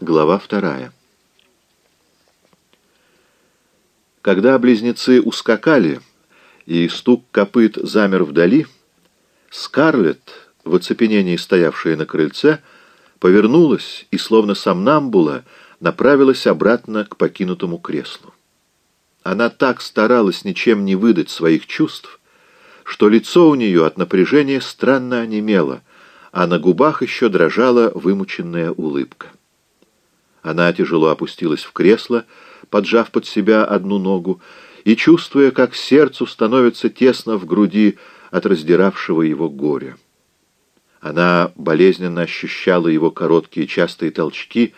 Глава вторая. Когда близнецы ускакали, и стук копыт замер вдали, Скарлетт, в оцепенении стоявшая на крыльце, повернулась и, словно сомнамбула, направилась обратно к покинутому креслу. Она так старалась ничем не выдать своих чувств, что лицо у нее от напряжения странно онемело, а на губах еще дрожала вымученная улыбка. Она тяжело опустилась в кресло, поджав под себя одну ногу, и чувствуя, как сердцу становится тесно в груди от раздиравшего его горя. Она болезненно ощущала его короткие частые толчки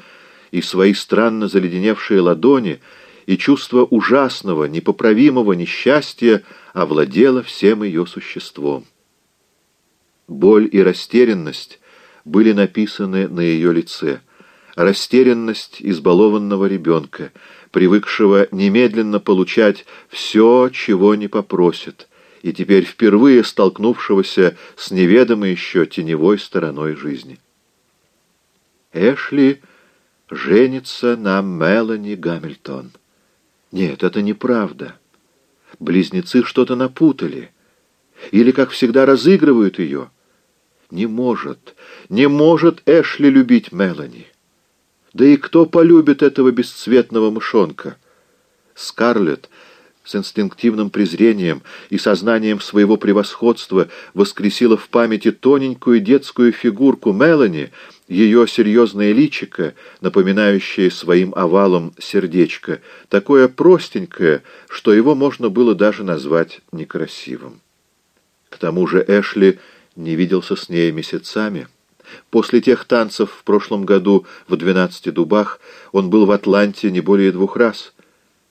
и свои странно заледеневшие ладони, и чувство ужасного, непоправимого несчастья овладело всем ее существом. Боль и растерянность были написаны на ее лице — растерянность избалованного ребенка, привыкшего немедленно получать все, чего не попросит, и теперь впервые столкнувшегося с неведомой еще теневой стороной жизни. Эшли женится на Мелани Гамильтон. Нет, это неправда. Близнецы что-то напутали. Или, как всегда, разыгрывают ее. Не может, не может Эшли любить Мелани. Да и кто полюбит этого бесцветного мышонка? Скарлетт с инстинктивным презрением и сознанием своего превосходства воскресила в памяти тоненькую детскую фигурку Мелани, ее серьезное личико, напоминающее своим овалом сердечко, такое простенькое, что его можно было даже назвать некрасивым. К тому же Эшли не виделся с ней месяцами. После тех танцев в прошлом году в «Двенадцати дубах» он был в Атланте не более двух раз.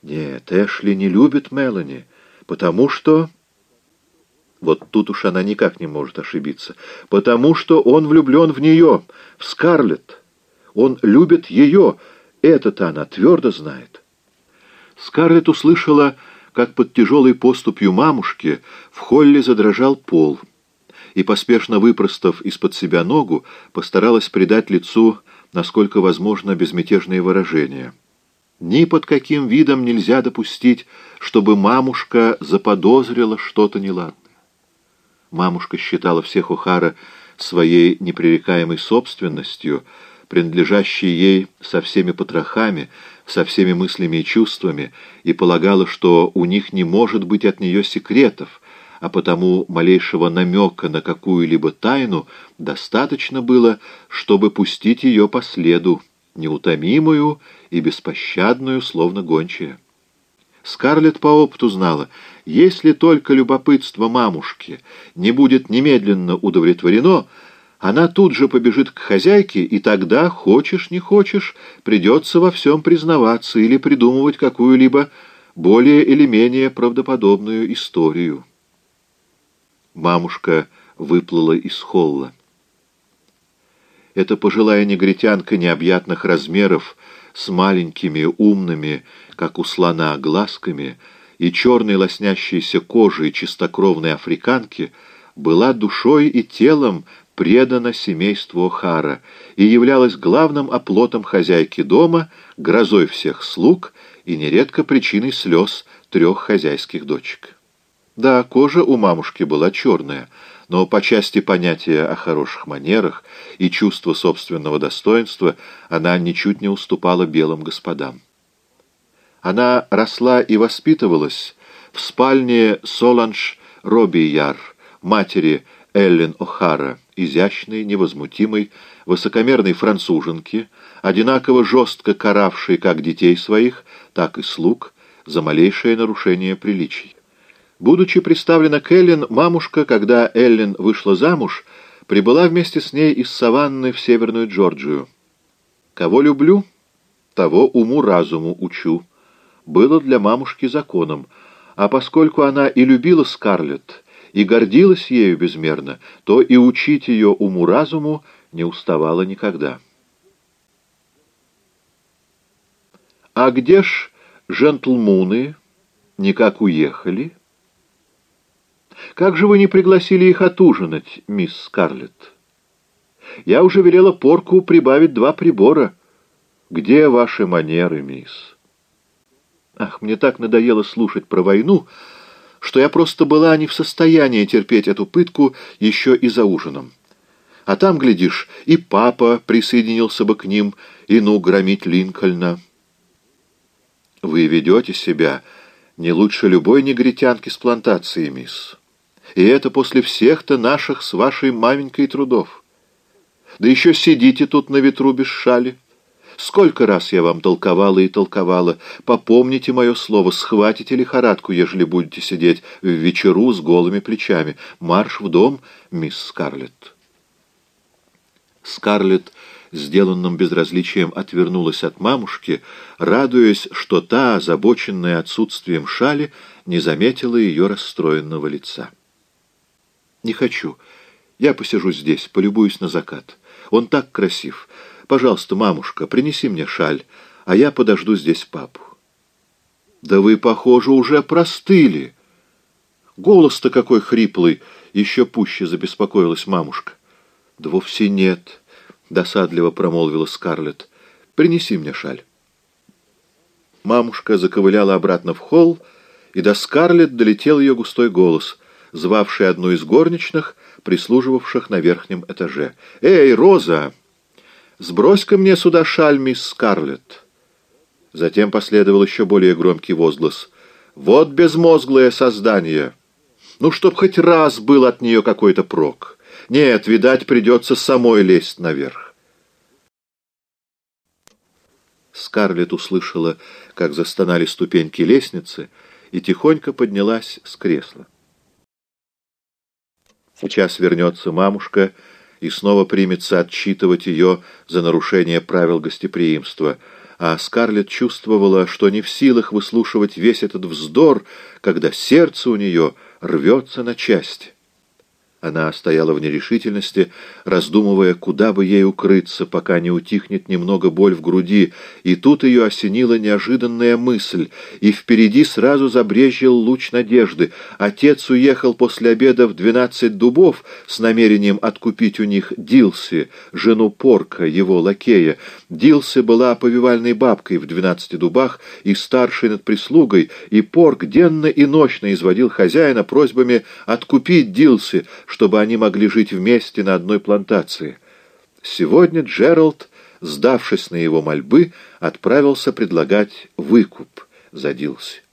Нет, Эшли не любит Мелани, потому что... Вот тут уж она никак не может ошибиться. Потому что он влюблен в нее, в Скарлетт. Он любит ее, это-то она твердо знает. Скарлетт услышала, как под тяжелой поступью мамушки в холле задрожал пол — и, поспешно выпростав из-под себя ногу, постаралась придать лицу, насколько возможно, безмятежные выражения. Ни под каким видом нельзя допустить, чтобы мамушка заподозрила что-то неладное. Мамушка считала всех Ухара своей непререкаемой собственностью, принадлежащей ей со всеми потрохами, со всеми мыслями и чувствами, и полагала, что у них не может быть от нее секретов, а потому малейшего намека на какую-либо тайну достаточно было, чтобы пустить ее по следу, неутомимую и беспощадную, словно гончая. Скарлетт по опыту знала, если только любопытство мамушки не будет немедленно удовлетворено, она тут же побежит к хозяйке, и тогда, хочешь не хочешь, придется во всем признаваться или придумывать какую-либо более или менее правдоподобную историю. Мамушка выплыла из холла. Эта пожилая негритянка необъятных размеров, с маленькими, умными, как у слона, глазками и черной лоснящейся кожей чистокровной африканки, была душой и телом предана семейству Охара и являлась главным оплотом хозяйки дома, грозой всех слуг и нередко причиной слез трех хозяйских дочек. Да, кожа у мамушки была черная, но по части понятия о хороших манерах и чувства собственного достоинства она ничуть не уступала белым господам. Она росла и воспитывалась в спальне Соланж Робияр, матери Эллен О'Хара, изящной, невозмутимой, высокомерной француженки, одинаково жестко каравшей как детей своих, так и слуг за малейшее нарушение приличий. Будучи представлена к Эллен, мамушка, когда Эллен вышла замуж, прибыла вместе с ней из саванны в Северную Джорджию. «Кого люблю, того уму-разуму учу» было для мамушки законом, а поскольку она и любила Скарлетт, и гордилась ею безмерно, то и учить ее уму-разуму не уставала никогда. «А где ж жентлмуны? Никак уехали?» Как же вы не пригласили их отужинать, мисс Скарлетт? Я уже велела порку прибавить два прибора. Где ваши манеры, мисс? Ах, мне так надоело слушать про войну, что я просто была не в состоянии терпеть эту пытку еще и за ужином. А там, глядишь, и папа присоединился бы к ним, и ну громить Линкольна. Вы ведете себя не лучше любой негритянки с плантации, мисс. И это после всех-то наших с вашей маменькой трудов. Да еще сидите тут на ветру без шали. Сколько раз я вам толковала и толковала. Попомните мое слово, схватите лихорадку, ежели будете сидеть в вечеру с голыми плечами. Марш в дом, мисс Скарлетт. Скарлетт сделанным безразличием отвернулась от мамушки, радуясь, что та, озабоченная отсутствием шали, не заметила ее расстроенного лица. «Не хочу. Я посижу здесь, полюбуюсь на закат. Он так красив. Пожалуйста, мамушка, принеси мне шаль, а я подожду здесь папу». «Да вы, похоже, уже простыли!» «Голос-то какой хриплый!» — еще пуще забеспокоилась мамушка. «Да вовсе нет», — досадливо промолвила Скарлетт. «Принеси мне шаль». Мамушка заковыляла обратно в холл, и до Скарлетт долетел ее густой голос, звавший одну из горничных, прислуживавших на верхнем этаже. «Эй, Роза! Сбрось-ка мне сюда шаль, мисс Скарлетт!» Затем последовал еще более громкий возглас. «Вот безмозглое создание! Ну, чтоб хоть раз был от нее какой-то прок!» Нет, видать, придется самой лезть наверх. Скарлетт услышала, как застонали ступеньки лестницы, и тихонько поднялась с кресла. Сейчас вернется мамушка и снова примется отчитывать ее за нарушение правил гостеприимства, а Скарлетт чувствовала, что не в силах выслушивать весь этот вздор, когда сердце у нее рвется на части. Она стояла в нерешительности, раздумывая, куда бы ей укрыться, пока не утихнет немного боль в груди, и тут ее осенила неожиданная мысль, и впереди сразу забрезжил луч надежды. Отец уехал после обеда в двенадцать дубов с намерением откупить у них Дилси, жену Порка, его лакея. Дилси была повивальной бабкой в двенадцати дубах и старшей над прислугой, и Порк денно и ночно изводил хозяина просьбами откупить Дилси, чтобы они могли жить вместе на одной плантации. Сегодня Джеральд, сдавшись на его мольбы, отправился предлагать выкуп за.